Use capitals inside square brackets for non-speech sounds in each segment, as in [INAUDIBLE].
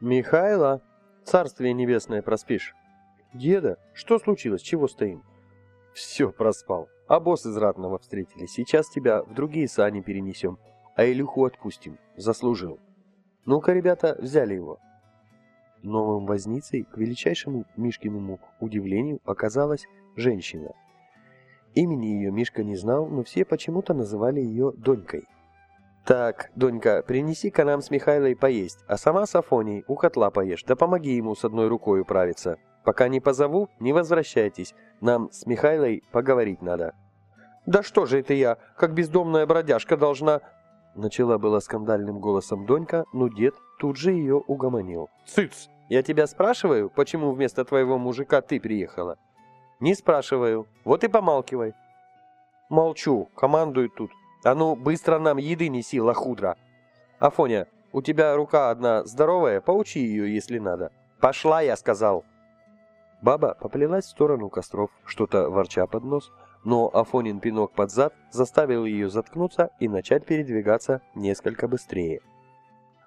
Михайло, царствие небесное проспишь. Деда, что случилось, чего стоим? Все, проспал. А босс из ратного встретили. Сейчас тебя в другие сани перенесем, а Илюху отпустим. Заслужил. Ну-ка, ребята, взяли его. Новым возницей, к величайшему Мишкиному удивлению, оказалась женщина. Имени ее Мишка не знал, но все почему-то называли ее Донькой. «Так, Донька, принеси-ка нам с Михайлой поесть, а сама с Афоней у котла поешь, да помоги ему с одной рукой управиться. Пока не позову, не возвращайтесь, нам с Михайлой поговорить надо». «Да что же это я, как бездомная бродяжка, должна...» Начала была скандальным голосом Донька, но дед тут же ее угомонил. «Цыц! Я тебя спрашиваю, почему вместо твоего мужика ты приехала?» «Не спрашиваю. Вот и помалкивай». «Молчу. Командуют тут. А ну, быстро нам еды неси, лохудра. Афоня, у тебя рука одна здоровая, поучи ее, если надо». «Пошла, я сказал». Баба поплелась в сторону костров, что-то ворча под нос, но Афонин пинок под зад заставил ее заткнуться и начать передвигаться несколько быстрее.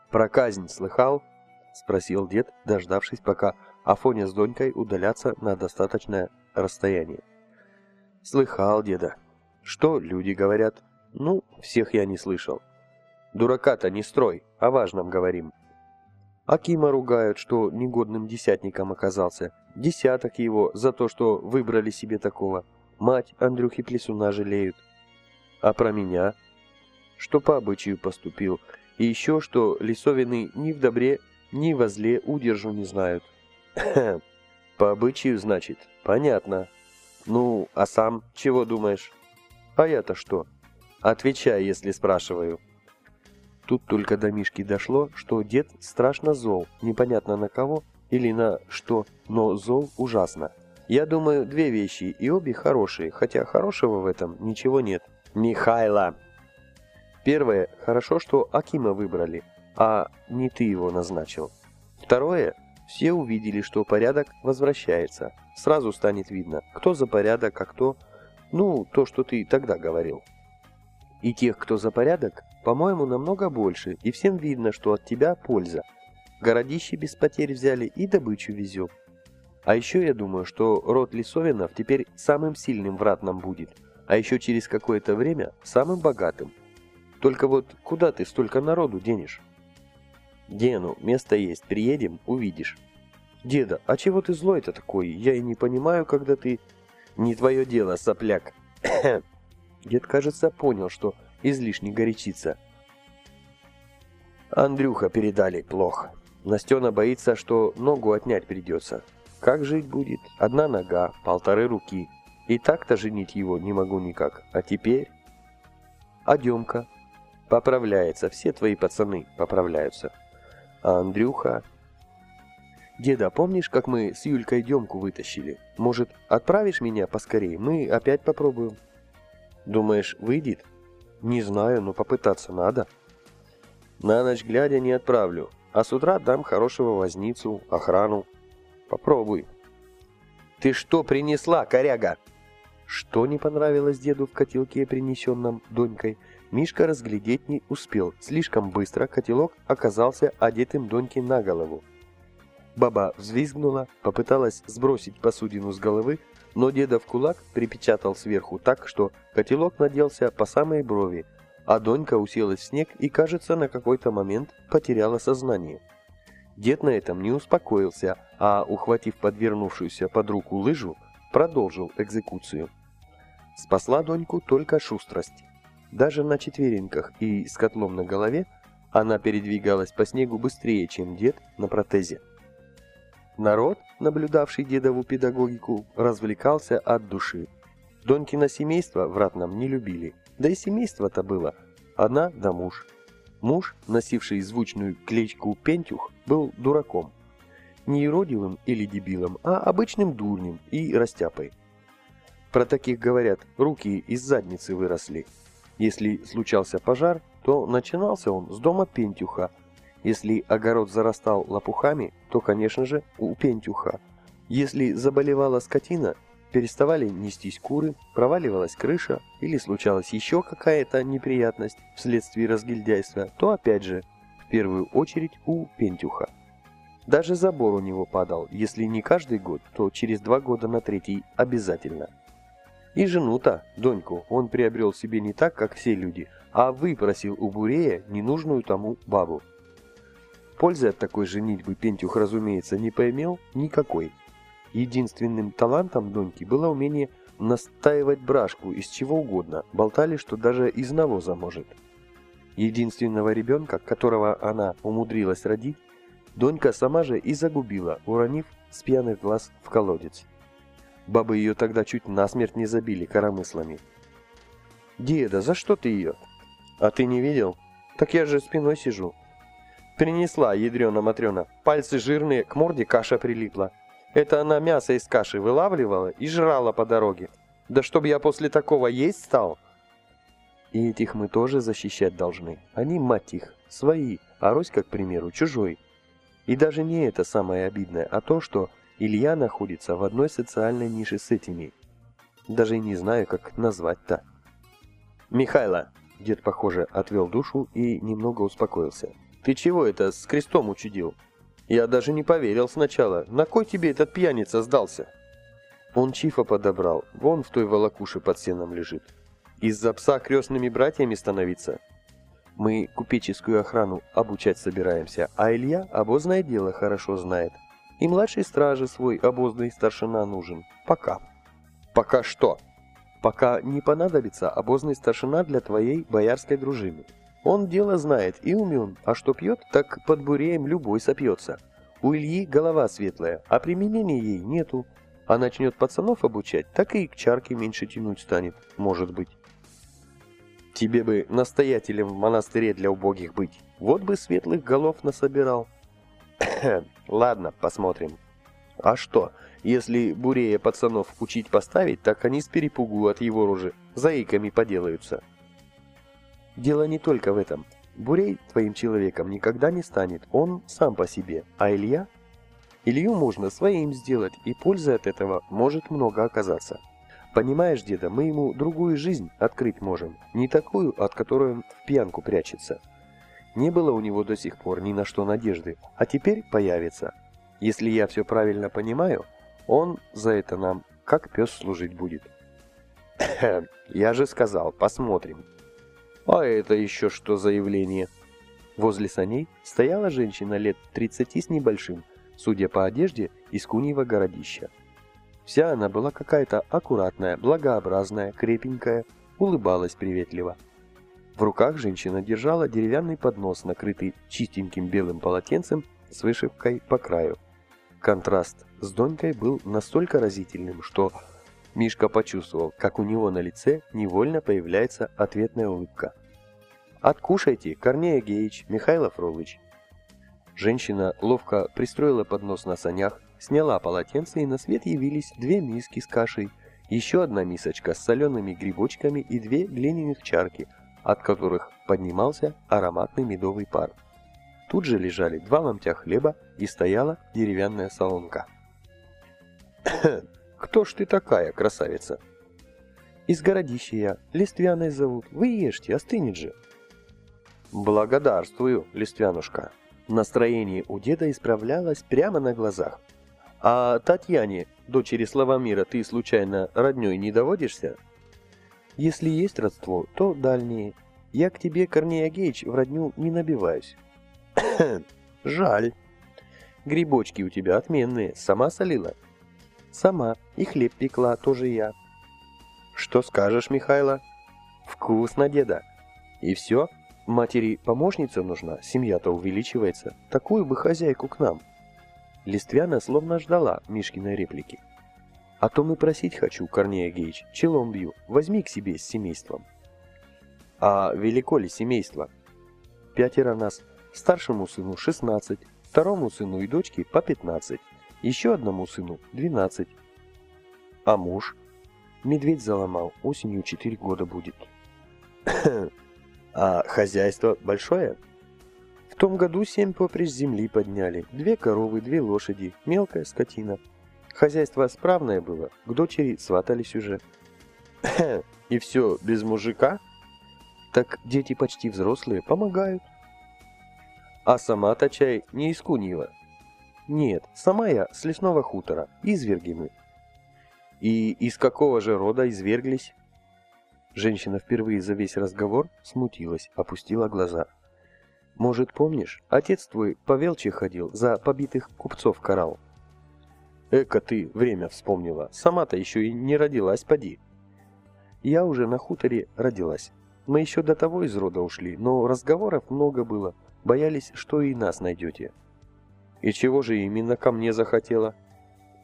«Про казнь слыхал?» — спросил дед, дождавшись, пока Афоня с Донькой удалятся на достаточное расстояние. «Слыхал, деда. Что люди говорят? Ну, всех я не слышал. Дурака-то не строй, о важном говорим. Акима ругают, что негодным десятником оказался. Десяток его за то, что выбрали себе такого. Мать Андрюхи Плесуна жалеют. А про меня? Что по обычаю поступил. И еще, что лесовины ни в добре, ни во зле удержу не знают. [CLEARS THROAT] По обычаю, значит? Понятно. Ну, а сам чего думаешь? А я-то что? Отвечай, если спрашиваю. Тут только до Мишки дошло, что дед страшно зол, непонятно на кого или на что, но зол ужасно. Я думаю, две вещи, и обе хорошие, хотя хорошего в этом ничего нет. Михайло! Первое, хорошо, что Акима выбрали, а не ты его назначил. Второе, все увидели, что порядок возвращается. Сразу станет видно, кто за порядок, а кто... Ну, то, что ты тогда говорил. И тех, кто за порядок, по-моему, намного больше, и всем видно, что от тебя польза. Городище без потерь взяли и добычу везем. А еще я думаю, что род Лисовинов теперь самым сильным в ратном будет, а еще через какое-то время самым богатым. Только вот куда ты столько народу денешь? Дену, место есть, приедем, увидишь. Деда, а чего ты злой-то такой? Я и не понимаю, когда ты... Не твое дело, сопляк. Дед, кажется, понял, что излишне горячится. Андрюха передали плохо. Настена боится, что ногу отнять придется. Как жить будет? Одна нога, полторы руки. И так-то женить его не могу никак. А теперь... А Демка? Поправляется, все твои пацаны поправляются. А Андрюха... Деда, помнишь, как мы с Юлькой Демку вытащили? Может, отправишь меня поскорее? Мы опять попробуем. Думаешь, выйдет? Не знаю, но попытаться надо. На ночь глядя не отправлю, а с утра дам хорошего возницу, охрану. Попробуй. Ты что принесла, коряга? Что не понравилось деду в котелке, принесенном Донькой, Мишка разглядеть не успел. Слишком быстро котелок оказался одетым Доньке на голову. Баба взвизгнула, попыталась сбросить посудину с головы, но деда в кулак припечатал сверху так, что котелок наделся по самой брови, а Донька уселась в снег и, кажется, на какой-то момент потеряла сознание. Дед на этом не успокоился, а, ухватив подвернувшуюся под руку лыжу, продолжил экзекуцию. Спасла Доньку только шустрость. Даже на четвереньках и с котлом на голове она передвигалась по снегу быстрее, чем дед на протезе. Народ, наблюдавший дедову педагогику, развлекался от души. Донькино семейство в Ратном не любили, да и семейство-то было. Она да муж. Муж, носивший звучную кличку Пентюх, был дураком. Не иродивым или дебилом, а обычным дурнем и растяпой. Про таких говорят, руки из задницы выросли. Если случался пожар, то начинался он с дома Пентюха, если огород зарастал лопухами, то, конечно же, у пентюха. Если заболевала скотина, переставали нестись куры, проваливалась крыша или случалась еще какая-то неприятность вследствие разгильдяйства, то опять же, в первую очередь у пентюха. Даже забор у него падал, если не каждый год, то через два года на третий обязательно. И жену-то, доньку, он приобрел себе не так, как все люди, а выпросил у Бурея ненужную тому бабу. Пользы от такой женитьбы Пентюх, разумеется, не поимел никакой. Единственным талантом Доньки было умение настаивать брашку из чего угодно, болтали, что даже из навоза может. Единственного ребенка, которого она умудрилась родить, Донька сама же и загубила, уронив с пьяных глаз в колодец. Бабы ее тогда чуть насмерть не забили коромыслами. «Деда, за что ты ее?» «А ты не видел?» «Так я же спиной сижу». Принесла ядрена-матрена. Пальцы жирные, к морде каша прилипла. Это она мясо из каши вылавливала и жрала по дороге. Да чтоб я после такого есть стал. И этих мы тоже защищать должны. Они, мать их, свои, а Роська, к примеру, чужой. И даже не это самое обидное, а то, что Илья находится в одной социальной нише с этими. Даже не знаю, как назвать-то. «Михайло!» – дед, похоже, отвел душу и немного успокоился. «Ты чего это с крестом учудил?» Я даже не поверил сначала. На кой тебе этот пьяница сдался? Он Чифа подобрал. Вон в той волокуше под сеном лежит. Из-за пса крестными братьями становиться? Мы купеческую охрану обучать собираемся, а Илья обозное дело хорошо знает. И младшей стражи свой обозный старшина нужен. Пока. Пока что? Пока не понадобится обозный старшина для твоей боярской дружины. Он дело знает и умен, а что пьет, так под буреем любой сопьется. У Ильи голова светлая, а применения ей нету. А начнет пацанов обучать, так и к чарке меньше тянуть станет, может быть. Тебе бы настоятелем в монастыре для убогих быть. Вот бы светлых голов насобирал. [COUGHS] Ладно, посмотрим. А что, если Бурея пацанов учить поставить, так они с перепугу от его рожи заиками поделаются. Дело не только в этом. Бурей твоим человеком никогда не станет, он сам по себе. А Илья? Илью можно своим сделать, и пользы от этого может много оказаться. Понимаешь, деда, мы ему другую жизнь открыть можем, не такую, от которой он в пьянку прячется. Не было у него до сих пор ни на что надежды, а теперь появится. Если я все правильно понимаю, он за это нам как пес служить будет. [COUGHS] Я же сказал, посмотрим. А это еще что за явление? Возле саней стояла женщина лет 30 с небольшим, судя по одежде, из куньего городища. Вся она была какая-то аккуратная, благообразная, крепенькая, улыбалась приветливо. В руках женщина держала деревянный поднос, накрытый чистеньким белым полотенцем с вышивкой по краю. Контраст с Донькой был настолько разительным, что Мишка почувствовал, как у него на лице невольно появляется ответная улыбка. «Откушайте, Корнея Геич, Михаил Фролыч!» Женщина ловко пристроила поднос на санях, сняла полотенце, и на свет явились две миски с кашей, еще одна мисочка с солеными грибочками и две глиняных чарки, от которых поднимался ароматный медовый пар. Тут же лежали два ломтя хлеба и стояла деревянная солонка. Кто ж ты такая, красавица? Из городища я, Листвяной зовут. Вы ешьте, остынет же. Благодарствую, Листвянушка. Настроение у деда исправлялось прямо на глазах. А Татьяне, дочери Славомира, ты случайно роднёй не доводишься? Если есть родство, то дальние. Я к тебе, Корней Агеич, в родню не набиваюсь. [COUGHS] Жаль. Грибочки у тебя отменные, сама солила? Сама. И хлеб пекла тоже я. Что скажешь, Михайло? Вкусно, деда. И все? Матери помощница нужна, семья-то увеличивается. Такую бы хозяйку к нам. Листвяна словно ждала Мишкиной реплики. А то мы просить хочу, Корнея Геич, челом бью, возьми к себе с семейством. А велико ли семейство? Пятеро нас. Старшему сыну 16, второму сыну и дочке по 15. Еще одному сыну 12. А муж? Медведь заломал, осенью 4 года будет. [CLEARS THROAT] а хозяйство большое? В том году семь поприщ земли подняли, две коровы, две лошади, мелкая скотина. Хозяйство справное было, к дочери сватались уже. [CLEARS THROAT] И все без мужика? Так дети почти взрослые, помогают. А сама-то чай не из Куньева. Нет, сама я с лесного хутора, изверги мы. И из какого же рода изверглись? Женщина впервые за весь разговор смутилась, опустила глаза. Может, помнишь, отец твой по Велче ходил, за побитых купцов карал? Эка ты время вспомнила, сама-то еще и не родилась, поди. Я уже на хуторе родилась. Мы еще до того из рода ушли, но разговоров много было, боялись, что и нас найдете. И чего же именно ко мне захотела?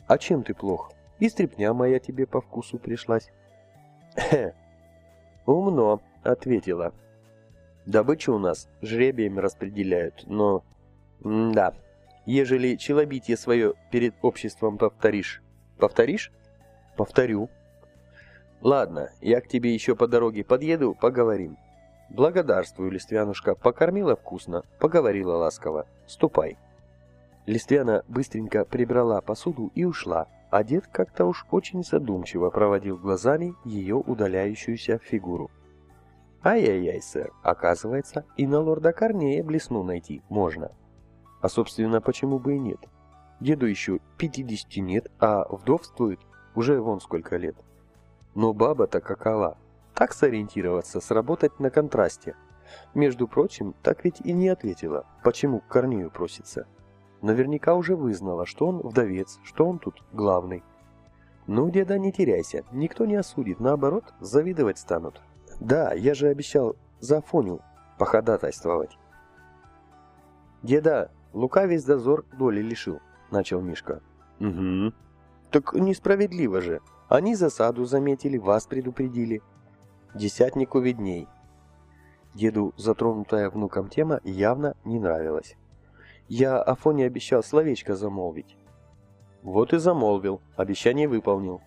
А чем ты плох? И стряпня моя тебе по вкусу пришлась. Умно, ответила. Добычу у нас жребиями распределяют, но... М да, ежели челобитие свое перед обществом повторишь. Повторишь? Повторю. Ладно, я к тебе еще по дороге подъеду, поговорим. Благодарствую, Листвянушка, покормила вкусно, поговорила ласково. Ступай. Листвяна быстренько прибрала посуду и ушла, дед как-то уж очень задумчиво проводил глазами ее удаляющуюся фигуру. Ай-яй-яй, сэр, оказывается, и на лорда Корнея блесну найти можно. А собственно, почему бы и нет? Деду еще 50 нет, а вдовствует уже вон сколько лет. Но баба-то какова? Так сориентироваться, сработать на контрасте. Между прочим, так ведь и не ответила, почему к Корнею просится. Наверняка уже вызнала, что он вдовец, что он тут главный. Ну, деда, не теряйся, никто не осудит, наоборот, завидовать станут. Да, я же обещал за Афоню походатайствовать. Деда, Лука весь дозор доли лишил, начал Мишка. Угу. Так несправедливо же. Они засаду заметили, вас предупредили. Десятнику видней. Деду затронутая внуком тема явно не нравилась. Я Афоне обещал словечко замолвить. Вот и замолвил, обещание выполнил.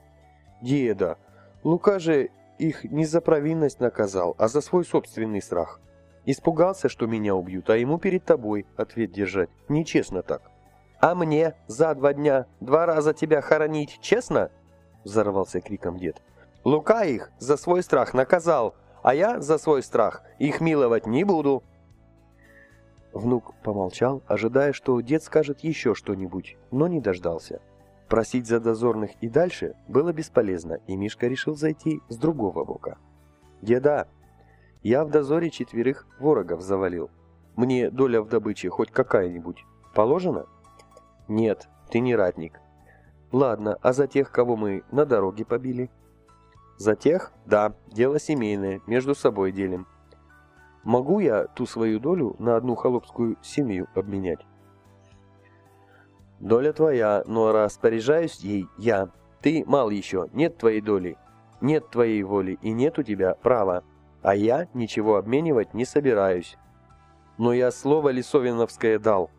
Деда, Лука же их не за провинность наказал, а за свой собственный страх. Испугался, что меня убьют, а ему перед тобой ответ держать. Нечестно так. А мне за два дня два раза тебя хоронить честно? Взорвался криком дед. Лука их за свой страх наказал, а я за свой страх их миловать не буду. Внук помолчал, ожидая, что дед скажет еще что-нибудь, но не дождался. Просить за дозорных и дальше было бесполезно, и Мишка решил зайти с другого бока. «Деда, я в дозоре четверых ворогов завалил. Мне доля в добыче хоть какая-нибудь положена?» «Нет, ты не ратник». «Ладно, а за тех, кого мы на дороге побили?» «За тех? Да, дело семейное, между собой делим. Могу я ту свою долю на одну холопскую семью обменять? Доля твоя, но распоряжаюсь ей я. Ты мал еще, нет твоей доли, нет твоей воли и нет у тебя права. А я ничего обменивать не собираюсь. Но я слово Лисовиновское дал.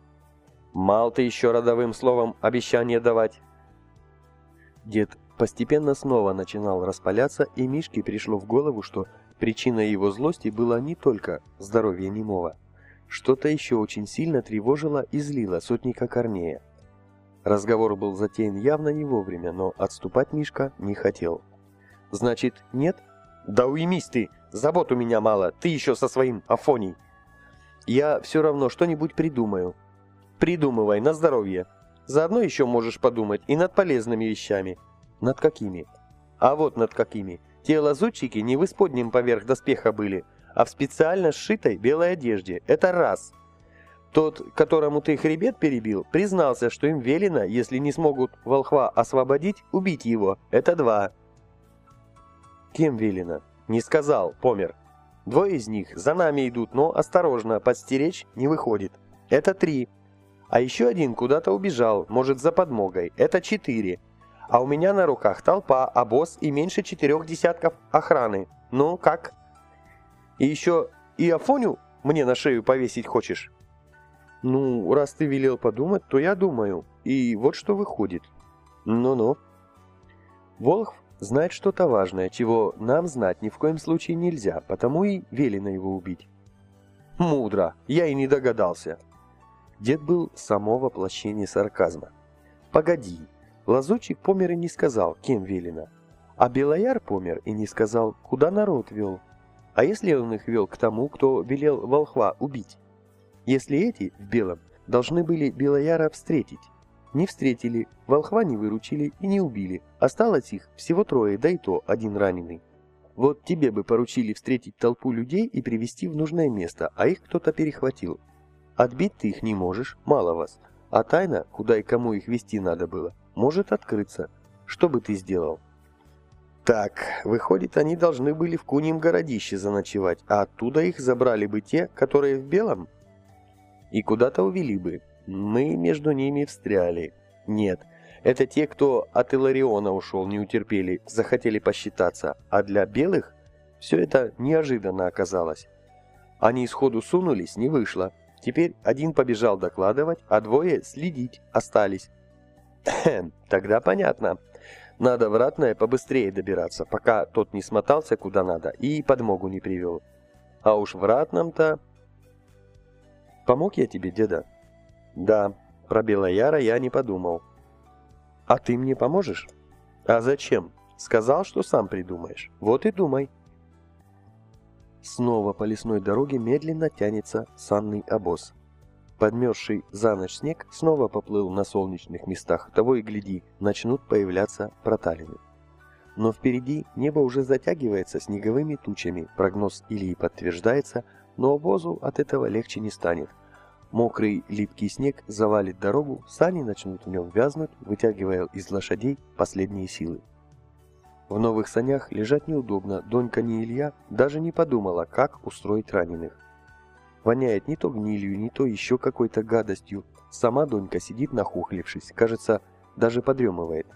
Мал ты еще родовым словом обещание давать. Дед постепенно снова начинал распаляться, и Мишке пришло в голову, что Причиной его злости было не только здоровье немого. Что-то еще очень сильно тревожило и злило сотника Корнея. Разговор был затеян явно не вовремя, но отступать Мишка не хотел. «Значит, нет?» «Да уймись ты! Забот у меня мало, ты еще со своим Афоней!» «Я все равно что-нибудь придумаю». «Придумывай, на здоровье. Заодно еще можешь подумать и над полезными вещами». «Над какими?» «А вот над какими. Те лазутчики не в исподнем поверх доспеха были, а в специально сшитой белой одежде. Это раз. Тот, которому ты хребет перебил, признался, что им велено, если не смогут волхва освободить, убить его. Это два. Кем велено? Не сказал, помер. Двое из них за нами идут, но осторожно, подстеречь не выходит. Это три. А еще один куда-то убежал, может за подмогой. Это четыре. А у меня на руках толпа, обоз и меньше четырех десятков охраны. Ну, как? И еще и Афоню мне на шею повесить хочешь? Ну, раз ты велел подумать, то я думаю. И вот что выходит. Ну-ну. Волхв знает что-то важное, чего нам знать ни в коем случае нельзя, потому и велено его убить. Мудро, я и не догадался. Дед был само воплощение сарказма. Погоди, Лазутчик помер и не сказал, кем велено. А Белояр помер и не сказал, куда народ вел. А если он их вел к тому, кто велел волхва убить? Если эти, в белом, должны были Белояра встретить, Не встретили, волхва не выручили и не убили. Осталось их всего трое, да и то один раненый. Вот тебе бы поручили встретить толпу людей и привести в нужное место, а их кто-то перехватил. Отбить ты их не можешь, мало вас. А тайна, куда и кому их вести надо было, может открыться. Что бы ты сделал? Так, выходит, они должны были в Куньем городище заночевать, а оттуда их забрали бы те, которые в белом? И куда-то увели бы. Мы между ними встряли. Нет, это те, кто от Илариона ушел, не утерпели, захотели посчитаться. А для белых все это неожиданно оказалось. Они сходу сунулись, не вышло. Теперь один побежал докладывать, а двое следить остались. [COUGHS] Тогда понятно. Надо в побыстрее добираться, пока тот не смотался куда надо и подмогу не привел. А уж в ратном-то... Помог я тебе, деда? Да, про Белояра я не подумал. А ты мне поможешь? А зачем? Сказал, что сам придумаешь. Вот и думай. Снова по лесной дороге медленно тянется санный обоз. Подмерзший за ночь снег снова поплыл на солнечных местах, того и гляди, начнут появляться проталины. Но впереди небо уже затягивается снеговыми тучами, прогноз Ильи подтверждается, но обозу от этого легче не станет. Мокрый липкий снег завалит дорогу, сани начнут в нем вязнуть, вытягивая из лошадей последние силы. В новых санях лежать неудобно, Донька не Илья даже не подумала, как устроить раненых. Воняет не то гнилью, не то еще какой-то гадостью. Сама Донька сидит нахухлившись, кажется, даже подремывает.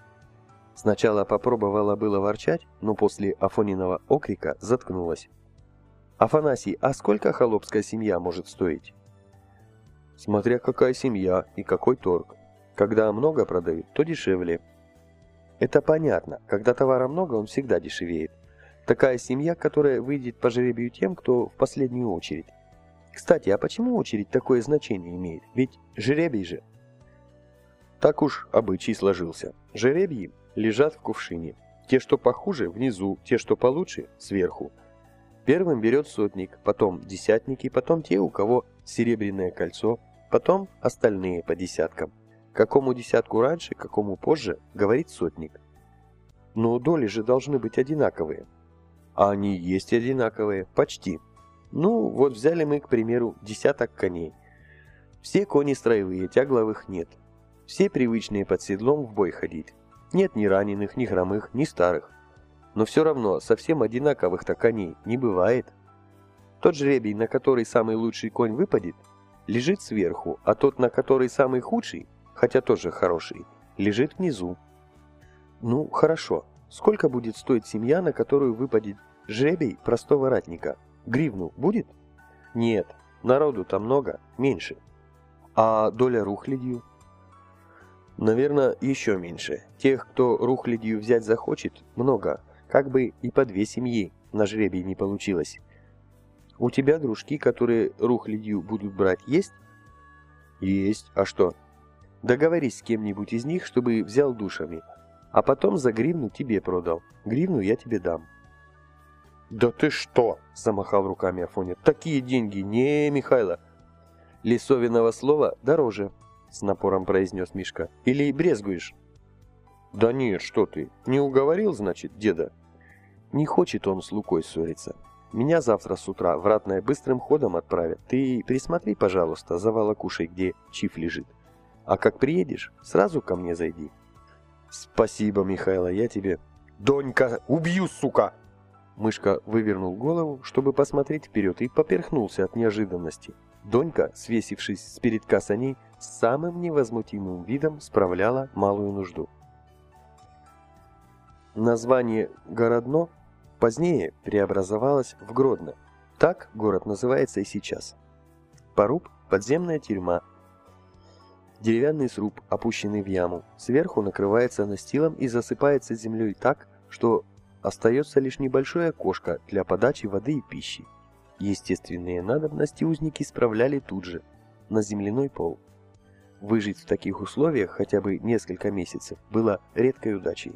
Сначала попробовала было ворчать, но после Афониного окрика заткнулась. «Афанасий, а сколько холопская семья может стоить?» Смотря какая семья и какой торг. Когда много продают, то дешевле. Это понятно. Когда товара много, он всегда дешевеет. Такая семья, которая выйдет по жеребию тем, кто в последнюю очередь. Кстати, а почему очередь такое значение имеет? Ведь жеребий же. Так уж обычай сложился. Жеребьи лежат в кувшине. Те, что похуже, внизу, те, что получше, сверху. Первым берет сотник, потом десятники, потом те, у кого серебряное кольцо, потом остальные по десяткам. Какому десятку раньше, какому позже, говорит сотник. Но доли же должны быть одинаковые. А они есть одинаковые, почти. Ну, вот взяли мы, к примеру, десяток коней. Все кони строевые, тягловых нет. Все привычные под седлом в бой ходить. Нет ни раненых, ни хромых, ни старых. Но все равно совсем одинаковых-то коней не бывает. Тот жребий, на который самый лучший конь выпадет, лежит сверху, а тот, на который самый худший, хотя тоже хороший, лежит внизу. Ну, хорошо. Сколько будет стоить семья, на которую выпадет жребий простого ратника? Гривну будет? Нет. Народу-то много, меньше. А доля рухлядью? Наверное, еще меньше. Тех, кто рухлядью взять захочет, много. Как бы и по две семьи на жребий не получилось. У тебя дружки, которые рухлядью будут брать, есть? Есть. А что? Договорись с кем-нибудь из них, чтобы взял душами. А потом за гривну тебе продал. Гривну я тебе дам. «Да ты что?» – замахал руками Афоня. «Такие деньги! Не, Михайло!» «Лисовиного слова дороже», – с напором произнес Мишка. «Или брезгуешь?» «Да нет, что ты! Не уговорил, значит, деда?» «Не хочет он с Лукой ссориться. Меня завтра с утра в ратное быстрым ходом отправят. Ты присмотри, пожалуйста, за волокушей, где чиф лежит. А как приедешь, сразу ко мне зайди. Спасибо, Михайло, я тебе... Донька, убью, сука! Мышка вывернул голову, чтобы посмотреть вперед, и поперхнулся от неожиданности. Донька, свесившись с передка саней, с самым невозмутимым видом справляла малую нужду. Название «Городно» Позднее преобразовалась в Гродно. Так город называется и сейчас. Поруб – подземная тюрьма. Деревянный сруб, опущенный в яму, сверху накрывается настилом и засыпается землей так, что остается лишь небольшое окошко для подачи воды и пищи. Естественные надобности узники справляли тут же, на земляной пол. Выжить в таких условиях хотя бы несколько месяцев было редкой удачей.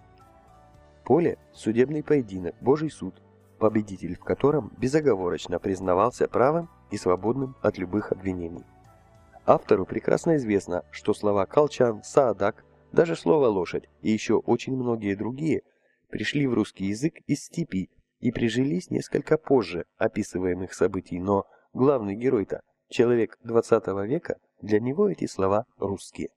Поле – судебный поединок, Божий суд, победитель в котором безоговорочно признавался правым и свободным от любых обвинений. Автору прекрасно известно, что слова «колчан», «саадак», даже слово «лошадь» и еще очень многие другие пришли в русский язык из степи и прижились несколько позже описываемых событий, но главный герой-то, человек 20 века, для него эти слова русские.